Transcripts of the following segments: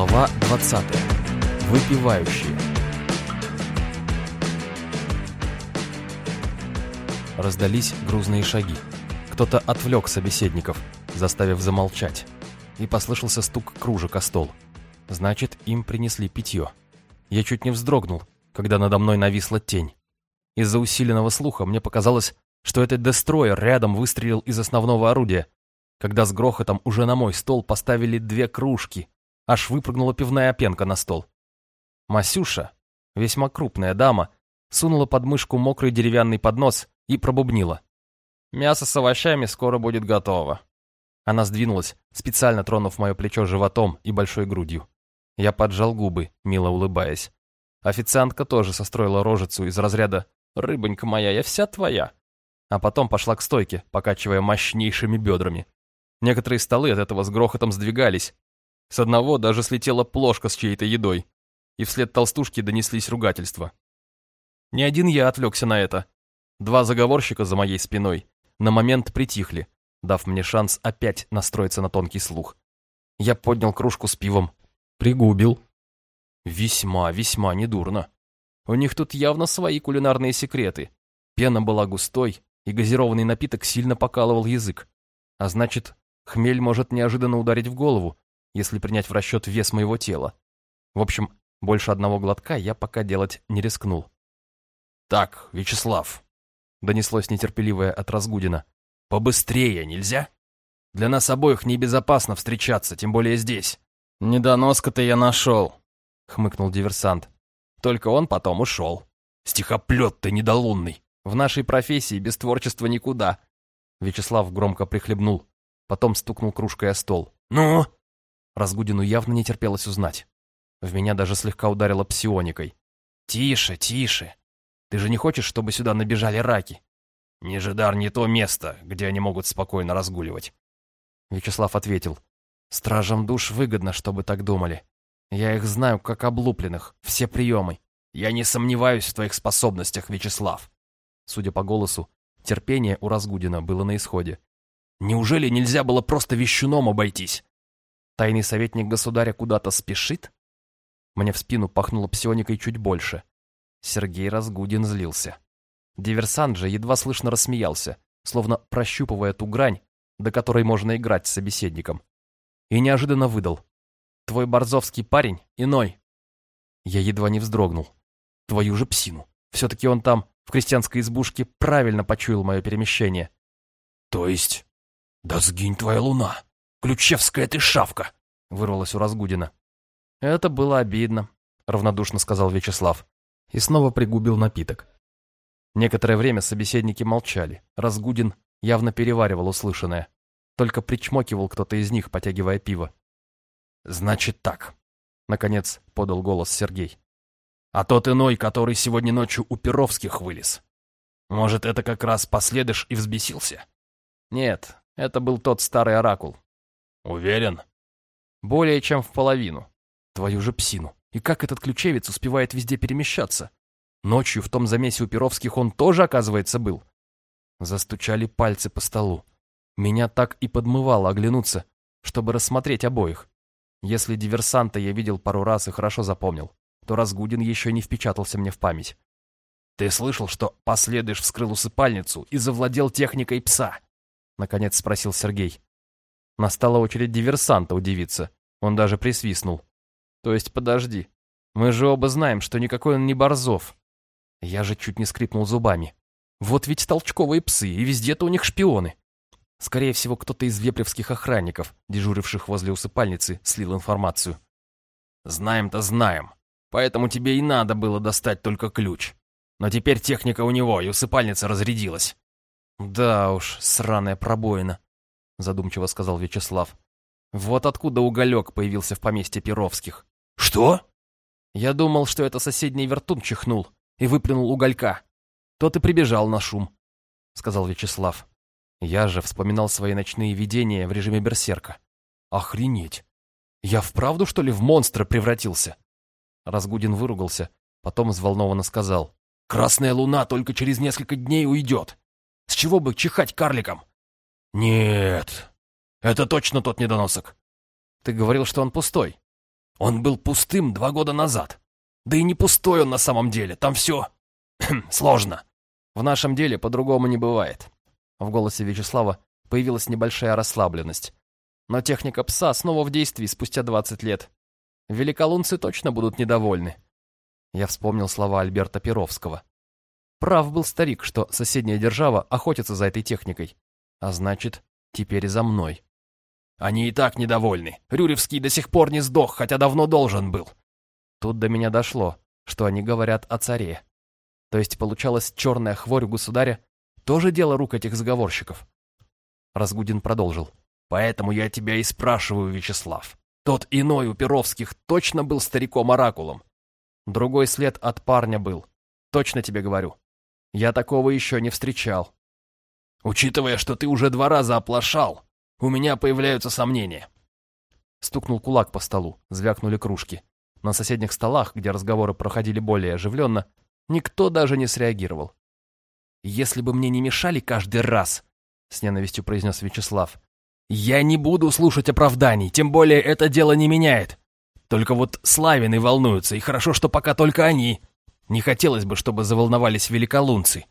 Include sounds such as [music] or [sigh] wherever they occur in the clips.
Глава 20. Выпивающие. Раздались грузные шаги. Кто-то отвлек собеседников, заставив замолчать. И послышался стук кружек о стол. Значит, им принесли питье. Я чуть не вздрогнул, когда надо мной нависла тень. Из-за усиленного слуха мне показалось, что этот дестройер рядом выстрелил из основного орудия, когда с грохотом уже на мой стол поставили две кружки, аж выпрыгнула пивная пенка на стол. Масюша, весьма крупная дама, сунула под мышку мокрый деревянный поднос и пробубнила. «Мясо с овощами скоро будет готово». Она сдвинулась, специально тронув мое плечо животом и большой грудью. Я поджал губы, мило улыбаясь. Официантка тоже состроила рожицу из разряда «Рыбонька моя, я вся твоя». А потом пошла к стойке, покачивая мощнейшими бедрами. Некоторые столы от этого с грохотом сдвигались, с одного даже слетела плошка с чьей-то едой, и вслед толстушки донеслись ругательства. Не один я отвлекся на это. Два заговорщика за моей спиной на момент притихли, дав мне шанс опять настроиться на тонкий слух. Я поднял кружку с пивом, пригубил. Весьма, весьма недурно. У них тут явно свои кулинарные секреты. Пена была густой, и газированный напиток сильно покалывал язык. А значит, хмель может неожиданно ударить в голову, если принять в расчет вес моего тела. В общем, больше одного глотка я пока делать не рискнул. «Так, Вячеслав», — донеслось нетерпеливое от Разгудина, — «побыстрее нельзя? Для нас обоих небезопасно встречаться, тем более здесь». «Недоноска-то я нашел», — хмыкнул диверсант. Только он потом ушел. «Стихоплет ты недолунный!» «В нашей профессии без творчества никуда», — Вячеслав громко прихлебнул, потом стукнул кружкой о стол. «Ну?» Разгудину явно не терпелось узнать. В меня даже слегка ударило псионикой. «Тише, тише. Ты же не хочешь, чтобы сюда набежали раки?» «Нижедар не то место, где они могут спокойно разгуливать». Вячеслав ответил. «Стражам душ выгодно, чтобы так думали. Я их знаю, как облупленных, все приемы. Я не сомневаюсь в твоих способностях, Вячеслав». Судя по голосу, терпение у Разгудина было на исходе. «Неужели нельзя было просто вещуном обойтись?» Тайный советник государя куда-то спешит? Мне в спину пахнуло псионикой чуть больше. Сергей Разгудин злился. Диверсант же едва слышно рассмеялся, словно прощупывая ту грань, до которой можно играть с собеседником. И неожиданно выдал. «Твой борзовский парень иной». Я едва не вздрогнул. Твою же псину. Все-таки он там, в крестьянской избушке, правильно почуял мое перемещение. «То есть? Да сгинь твоя луна!» Ключевская ты шавка!» — вырвалось у Разгудина. «Это было обидно», — равнодушно сказал Вячеслав. И снова пригубил напиток. Некоторое время собеседники молчали. Разгудин явно переваривал услышанное. Только причмокивал кто-то из них, потягивая пиво. «Значит так», — наконец подал голос Сергей. «А тот иной, который сегодня ночью у Перовских вылез. Может, это как раз последыш и взбесился?» «Нет, это был тот старый оракул, Уверен? Более чем в половину. Твою же псину. И как этот ключевец успевает везде перемещаться? Ночью в том замесе у Перовских он тоже, оказывается, был. Застучали пальцы по столу. Меня так и подмывало оглянуться, чтобы рассмотреть обоих. Если диверсанта я видел пару раз и хорошо запомнил, то Разгудин еще не впечатался мне в память. «Ты слышал, что последыш вскрыл усыпальницу и завладел техникой пса?» Наконец спросил Сергей. Настала очередь диверсанта удивиться. Он даже присвистнул. То есть, подожди. Мы же оба знаем, что никакой он не Борзов. Я же чуть не скрипнул зубами. Вот ведь толчковые псы, и везде-то у них шпионы. Скорее всего, кто-то из вепревских охранников, дежуривших возле усыпальницы, слил информацию. Знаем-то знаем. Поэтому тебе и надо было достать только ключ. Но теперь техника у него, и усыпальница разрядилась. Да уж, сраная пробоина задумчиво сказал Вячеслав. Вот откуда уголек появился в поместье Перовских. Что? Я думал, что это соседний вертун чихнул и выплюнул уголька. Тот и прибежал на шум, сказал Вячеслав. Я же вспоминал свои ночные видения в режиме берсерка. Охренеть! Я вправду, что ли, в монстра превратился? Разгудин выругался, потом взволнованно сказал. «Красная луна только через несколько дней уйдет. С чего бы чихать карликом? «Нет, это точно тот недоносок». «Ты говорил, что он пустой». Он был пустым два года назад. Да и не пустой он на самом деле, там все [clears throat] сложно. В нашем деле по-другому не бывает. В голосе Вячеслава появилась небольшая расслабленность. Но техника пса снова в действии спустя 20 лет. Великолунцы точно будут недовольны. Я вспомнил слова Альберта Перовского. Прав был старик, что соседняя держава охотится за этой техникой. А значит, теперь за мной. Они и так недовольны. Рюревский до сих пор не сдох, хотя давно должен был. Тут до меня дошло, что они говорят о царе. То есть, получалось, черная хворь у государя тоже дело рук этих заговорщиков. Разгудин продолжил. «Поэтому я тебя и спрашиваю, Вячеслав. Тот иной у Перовских точно был стариком-оракулом?» «Другой след от парня был. Точно тебе говорю. Я такого еще не встречал». «Учитывая, что ты уже два раза оплошал, у меня появляются сомнения». Стукнул кулак по столу, звякнули кружки. На соседних столах, где разговоры проходили более оживленно, никто даже не среагировал. «Если бы мне не мешали каждый раз», — с ненавистью произнес Вячеслав, «я не буду слушать оправданий, тем более это дело не меняет. Только вот Славины волнуются, и хорошо, что пока только они. Не хотелось бы, чтобы заволновались великолунцы».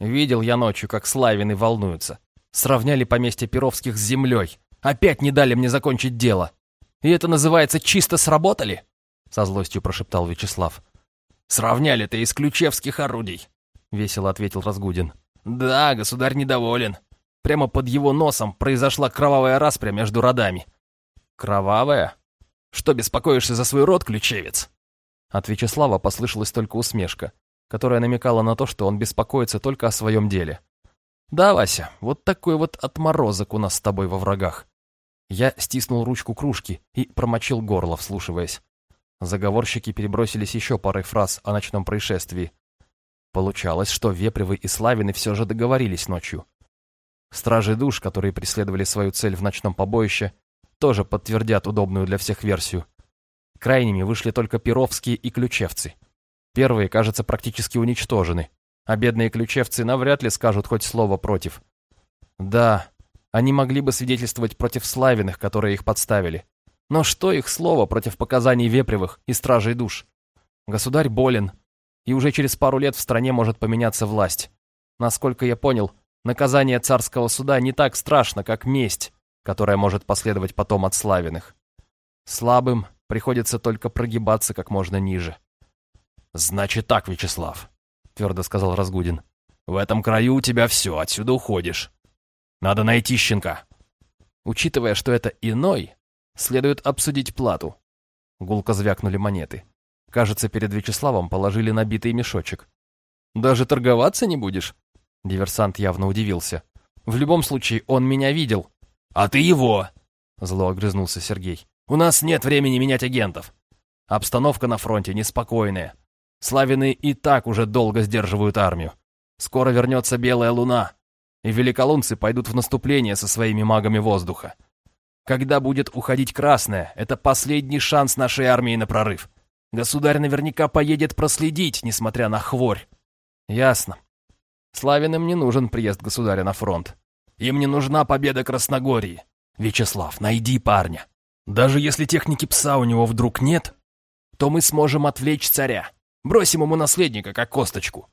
Видел я ночью, как Славины волнуются. Сравняли поместье Перовских с землей. Опять не дали мне закончить дело. И это называется «чисто сработали»?» Со злостью прошептал Вячеслав. «Сравняли-то из ключевских орудий», — весело ответил Разгудин. «Да, государь недоволен. Прямо под его носом произошла кровавая распря между родами». «Кровавая? Что беспокоишься за свой род, ключевец?» От Вячеслава послышалась только усмешка, которая намекала на то, что он беспокоится только о своем деле. «Да, Вася, вот такой вот отморозок у нас с тобой во врагах». Я стиснул ручку кружки и промочил горло, вслушиваясь. Заговорщики перебросились еще парой фраз о ночном происшествии, Получалось, что Вепревы и Славины все же договорились ночью. Стражи душ, которые преследовали свою цель в ночном побоище, тоже подтвердят удобную для всех версию. Крайними вышли только Перовские и Ключевцы. Первые, кажется, практически уничтожены, а бедные Ключевцы навряд ли скажут хоть слово против. Да, они могли бы свидетельствовать против Славиных, которые их подставили. Но что их слово против показаний Вепревых и Стражей душ? Государь болен, и уже через пару лет в стране может поменяться власть. Насколько я понял, наказание царского суда не так страшно, как месть, которая может последовать потом от славиных. Слабым приходится только прогибаться как можно ниже. «Значит так, Вячеслав», — твердо сказал Разгудин. «В этом краю у тебя все, отсюда уходишь. Надо найти щенка». Учитывая, что это иной, следует обсудить плату. Гулко звякнули монеты. Кажется, перед Вячеславом положили набитый мешочек. «Даже торговаться не будешь?» Диверсант явно удивился. «В любом случае, он меня видел». «А ты его!» Зло огрызнулся Сергей. «У нас нет времени менять агентов. Обстановка на фронте неспокойная. Славины и так уже долго сдерживают армию. Скоро вернется Белая Луна, и великолунцы пойдут в наступление со своими магами воздуха. Когда будет уходить Красная, это последний шанс нашей армии на прорыв. Государь наверняка поедет проследить, несмотря на хворь. Ясно. Славиным не нужен приезд государя на фронт. Им не нужна победа Красногории. Вячеслав, найди парня. Даже если техники пса у него вдруг нет, то мы сможем отвлечь царя. Бросим ему наследника, как косточку.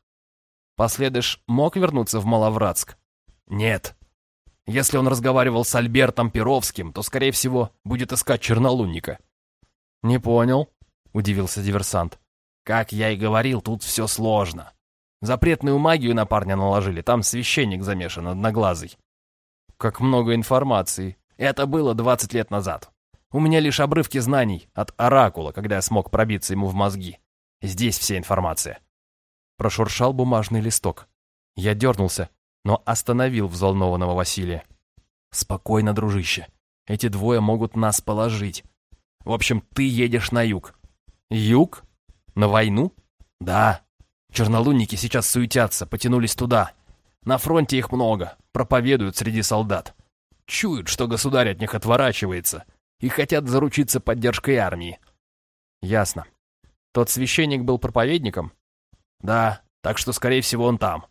Последыш мог вернуться в Маловратск? Нет. Если он разговаривал с Альбертом Перовским, то, скорее всего, будет искать чернолунника. Не понял удивился диверсант. «Как я и говорил, тут все сложно. Запретную магию на парня наложили, там священник замешан, одноглазый». «Как много информации. Это было двадцать лет назад. У меня лишь обрывки знаний от Оракула, когда я смог пробиться ему в мозги. Здесь вся информация». Прошуршал бумажный листок. Я дернулся, но остановил взволнованного Василия. «Спокойно, дружище. Эти двое могут нас положить. В общем, ты едешь на юг. Юг? На войну? Да. Чернолунники сейчас суетятся, потянулись туда. На фронте их много, проповедуют среди солдат. Чуют, что государь от них отворачивается и хотят заручиться поддержкой армии. Ясно. Тот священник был проповедником? Да, так что, скорее всего, он там.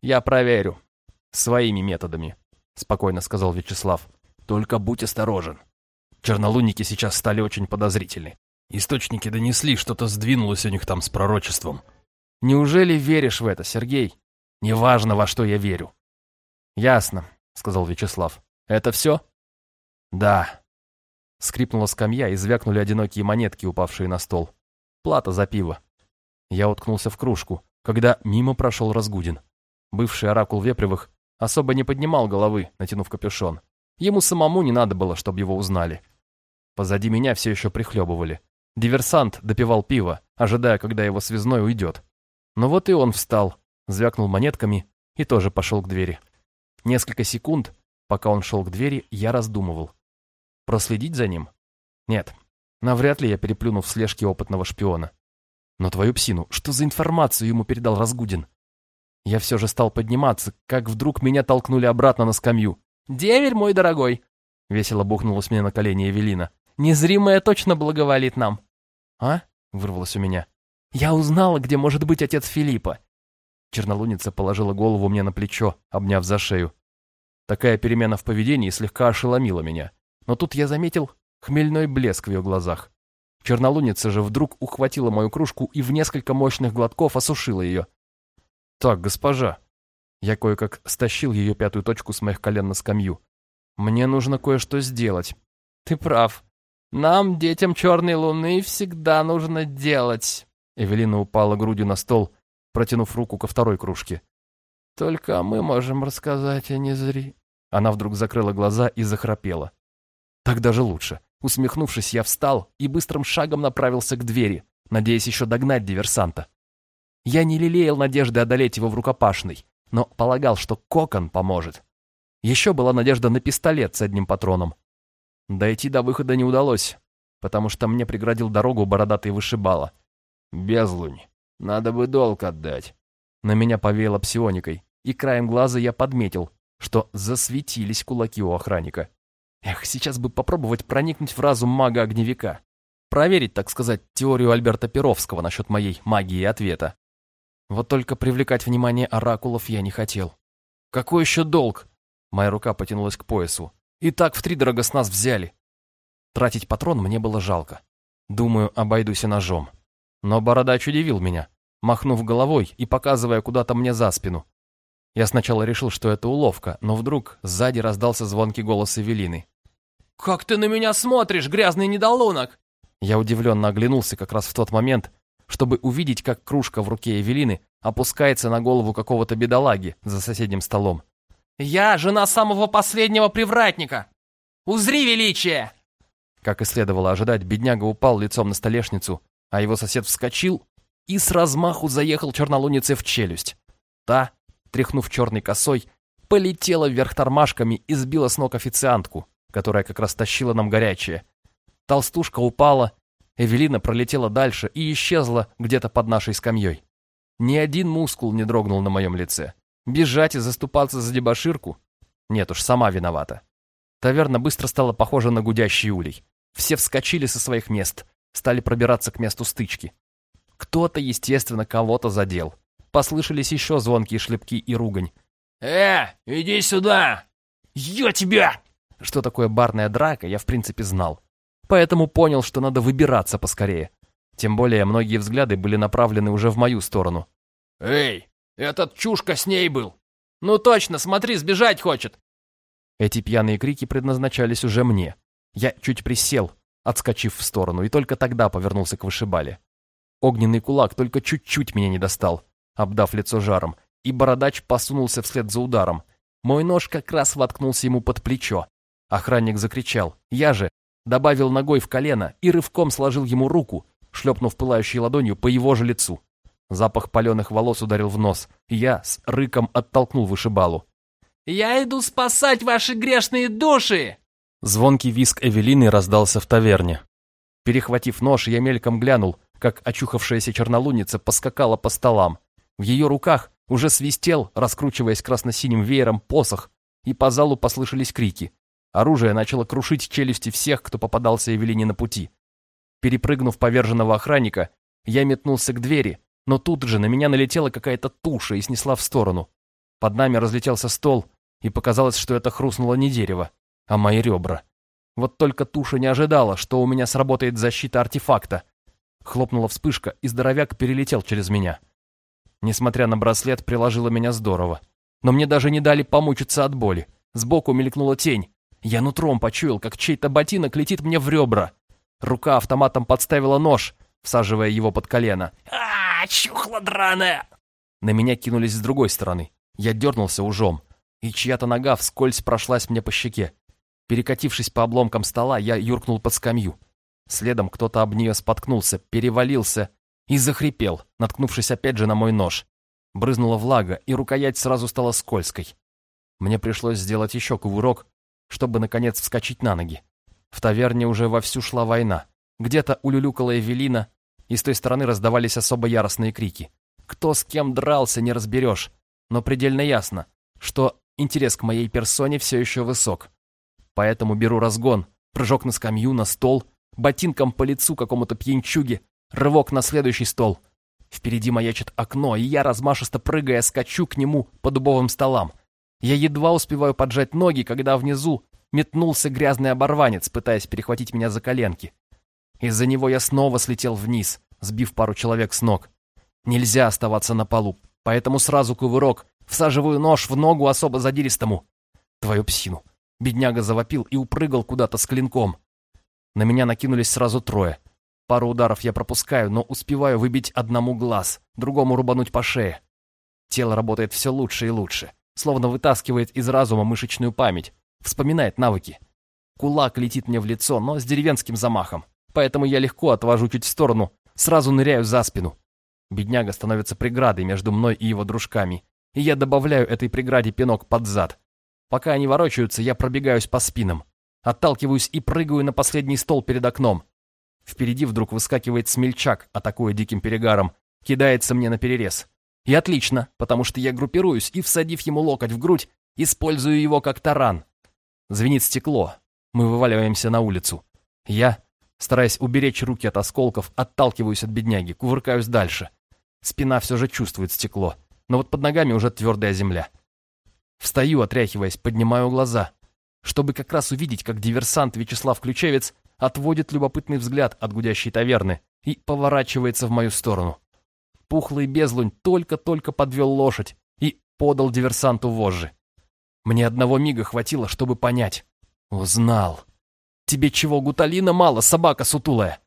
Я проверю. Своими методами, спокойно сказал Вячеслав. Только будь осторожен. Чернолунники сейчас стали очень подозрительны. Источники донесли, что-то сдвинулось у них там с пророчеством. Неужели веришь в это, Сергей? Неважно, во что я верю. Ясно, сказал Вячеслав. Это все? Да. Скрипнула скамья и звякнули одинокие монетки, упавшие на стол. Плата за пиво. Я уткнулся в кружку, когда мимо прошел Разгудин. Бывший оракул Вепревых особо не поднимал головы, натянув капюшон. Ему самому не надо было, чтобы его узнали. Позади меня все еще прихлебывали. Диверсант допивал пиво, ожидая, когда его связной уйдет. Но вот и он встал, звякнул монетками и тоже пошел к двери. Несколько секунд, пока он шел к двери, я раздумывал. Проследить за ним? Нет, навряд ли я переплюну в слежке опытного шпиона. Но твою псину, что за информацию ему передал Разгудин? Я все же стал подниматься, как вдруг меня толкнули обратно на скамью. «Деверь, мой дорогой!» Весело бухнулась мне на колени Эвелина. «Незримая точно благоволит нам!» «А?» — вырвалось у меня. Я узнала, где может быть отец Филиппа. Чернолуница положила голову мне на плечо, обняв за шею. Такая перемена в поведении слегка ошеломила меня. Но тут я заметил хмельной блеск в ее глазах. Чернолуница же вдруг ухватила мою кружку и в несколько мощных глотков осушила ее. «Так, госпожа». Я кое-как стащил ее пятую точку с моих колен на скамью. «Мне нужно кое-что сделать». «Ты прав. Нам, детям Черной Луны, всегда нужно делать». Эвелина упала грудью на стол, протянув руку ко второй кружке. «Только мы можем рассказать, а не зри...» Она вдруг закрыла глаза и захрапела. «Так даже лучше». Усмехнувшись, я встал и быстрым шагом направился к двери, надеясь еще догнать диверсанта. Я не лелеял надежды одолеть его в рукопашной, но полагал, что кокон поможет. Еще была надежда на пистолет с одним патроном. Дойти до выхода не удалось, потому что мне преградил дорогу бородатый вышибала — Безлунь. Надо бы долг отдать. На меня повеяло псионикой, и краем глаза я подметил, что засветились кулаки у охранника. Эх, сейчас бы попробовать проникнуть в разум мага-огневика. Проверить, так сказать, теорию Альберта Перовского насчет моей магии ответа. Вот только привлекать внимание оракулов я не хотел. Какой еще долг? Моя рука потянулась к поясу. И так втридорого с нас взяли. Тратить патрон мне было жалко. Думаю, обойдусь и ножом. Но бородач удивил меня, махнув головой и показывая куда-то мне за спину. Я сначала решил, что это уловка, но вдруг сзади раздался звонкий голос Эвелины. «Как ты на меня смотришь, грязный недолунок?» Я удивленно оглянулся как раз в тот момент, чтобы увидеть, как кружка в руке Эвелины опускается на голову какого-то бедолаги за соседним столом. «Я жена самого последнего привратника! Узри величие!» Как и следовало ожидать, бедняга упал лицом на столешницу а его сосед вскочил и с размаху заехал чернолунице в челюсть. Та, тряхнув черной косой, полетела вверх тормашками и сбила с ног официантку, которая как раз тащила нам горячее. Толстушка упала, Эвелина пролетела дальше и исчезла где-то под нашей скамьей. Ни один мускул не дрогнул на моем лице. Бежать и заступаться за дебоширку? Нет уж, сама виновата. Таверна быстро стала похожа на гудящий улей. Все вскочили со своих мест стали пробираться к месту стычки. Кто-то, естественно, кого-то задел. Послышались еще звонкие шлепки и ругань. «Э, иди сюда! Я тебя!» Что такое барная драка, я в принципе знал. Поэтому понял, что надо выбираться поскорее. Тем более многие взгляды были направлены уже в мою сторону. «Эй, этот чушка с ней был! Ну точно, смотри, сбежать хочет!» Эти пьяные крики предназначались уже мне. Я чуть присел, отскочив в сторону, и только тогда повернулся к вышибале. Огненный кулак только чуть-чуть меня не достал, обдав лицо жаром, и бородач посунулся вслед за ударом. Мой нож как раз воткнулся ему под плечо. Охранник закричал. Я же добавил ногой в колено и рывком сложил ему руку, шлепнув пылающей ладонью по его же лицу. Запах паленых волос ударил в нос, я с рыком оттолкнул вышибалу. «Я иду спасать ваши грешные души!» Звонкий виск Эвелины раздался в таверне. Перехватив нож, я мельком глянул, как очухавшаяся чернолуница поскакала по столам. В ее руках уже свистел, раскручиваясь красно-синим веером, посох, и по залу послышались крики. Оружие начало крушить челюсти всех, кто попадался Эвелине на пути. Перепрыгнув поверженного охранника, я метнулся к двери, но тут же на меня налетела какая-то туша и снесла в сторону. Под нами разлетелся стол, и показалось, что это хрустнуло не дерево, а мои ребра. Вот только туша не ожидала, что у меня сработает защита артефакта. Хлопнула вспышка, и здоровяк перелетел через меня. Несмотря на браслет, приложила меня здорово. Но мне даже не дали помучиться от боли. Сбоку мелькнула тень. Я нутром почуял, как чей-то ботинок летит мне в ребра. Рука автоматом подставила нож, всаживая его под колено. а, -а, -а чухла драная! На меня кинулись с другой стороны. Я дернулся ужом, и чья-то нога вскользь прошлась мне по щеке. Перекатившись по обломкам стола, я юркнул под скамью. Следом кто-то об нее споткнулся, перевалился и захрипел, наткнувшись опять же на мой нож. Брызнула влага, и рукоять сразу стала скользкой. Мне пришлось сделать еще кувырок, чтобы, наконец, вскочить на ноги. В таверне уже вовсю шла война. Где-то улюлюкала Эвелина, и с той стороны раздавались особо яростные крики. Кто с кем дрался, не разберешь, но предельно ясно, что интерес к моей персоне все еще высок. Поэтому беру разгон, прыжок на скамью, на стол, ботинком по лицу какому-то пьянчуге, рывок на следующий стол. Впереди маячит окно, и я, размашисто прыгая, скачу к нему по дубовым столам. Я едва успеваю поджать ноги, когда внизу метнулся грязный оборванец, пытаясь перехватить меня за коленки. Из-за него я снова слетел вниз, сбив пару человек с ног. Нельзя оставаться на полу, поэтому сразу кувырок, всаживаю нож в ногу особо задиристому. Твою псину. Бедняга завопил и упрыгал куда-то с клинком. На меня накинулись сразу трое. Пару ударов я пропускаю, но успеваю выбить одному глаз, другому рубануть по шее. Тело работает все лучше и лучше, словно вытаскивает из разума мышечную память, вспоминает навыки. Кулак летит мне в лицо, но с деревенским замахом, поэтому я легко отвожу чуть в сторону, сразу ныряю за спину. Бедняга становится преградой между мной и его дружками, и я добавляю этой преграде пинок под зад. Пока они ворочаются, я пробегаюсь по спинам, отталкиваюсь и прыгаю на последний стол перед окном. Впереди вдруг выскакивает смельчак, атакуя диким перегаром, кидается мне на перерез. И отлично, потому что я группируюсь и, всадив ему локоть в грудь, использую его как таран. Звенит стекло. Мы вываливаемся на улицу. Я, стараясь уберечь руки от осколков, отталкиваюсь от бедняги, кувыркаюсь дальше. Спина все же чувствует стекло, но вот под ногами уже твердая земля. Встаю, отряхиваясь, поднимаю глаза, чтобы как раз увидеть, как диверсант Вячеслав Ключевец отводит любопытный взгляд от гудящей таверны и поворачивается в мою сторону. Пухлый безлунь только-только подвел лошадь и подал диверсанту вожжи. Мне одного мига хватило, чтобы понять. Узнал. Тебе чего, гуталина мало, собака сутулая?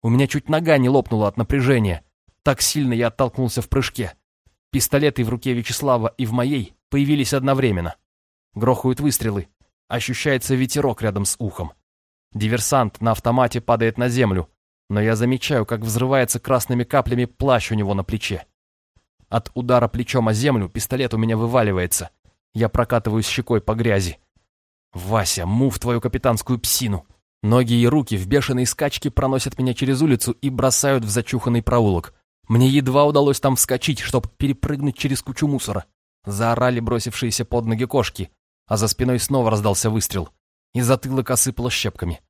У меня чуть нога не лопнула от напряжения. Так сильно я оттолкнулся в прыжке. Пистолеты в руке Вячеслава и в моей появились одновременно. Грохают выстрелы. Ощущается ветерок рядом с ухом. Диверсант на автомате падает на землю, но я замечаю, как взрывается красными каплями плащ у него на плече. От удара плечом о землю пистолет у меня вываливается. Я прокатываюсь щекой по грязи. «Вася, мув твою капитанскую псину!» Ноги и руки в бешеной скачке проносят меня через улицу и бросают в зачуханный проулок. Мне едва удалось там вскочить, чтобы перепрыгнуть через кучу мусора. Заорали бросившиеся под ноги кошки, а за спиной снова раздался выстрел. И затылок осыпало щепками.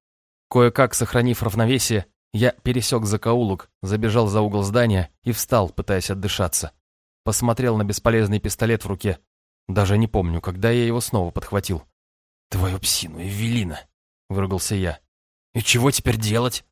Кое-как, сохранив равновесие, я пересек закоулок, забежал за угол здания и встал, пытаясь отдышаться. Посмотрел на бесполезный пистолет в руке. Даже не помню, когда я его снова подхватил. «Твою псину, Эвелина!» — выругался я. «И чего теперь делать?»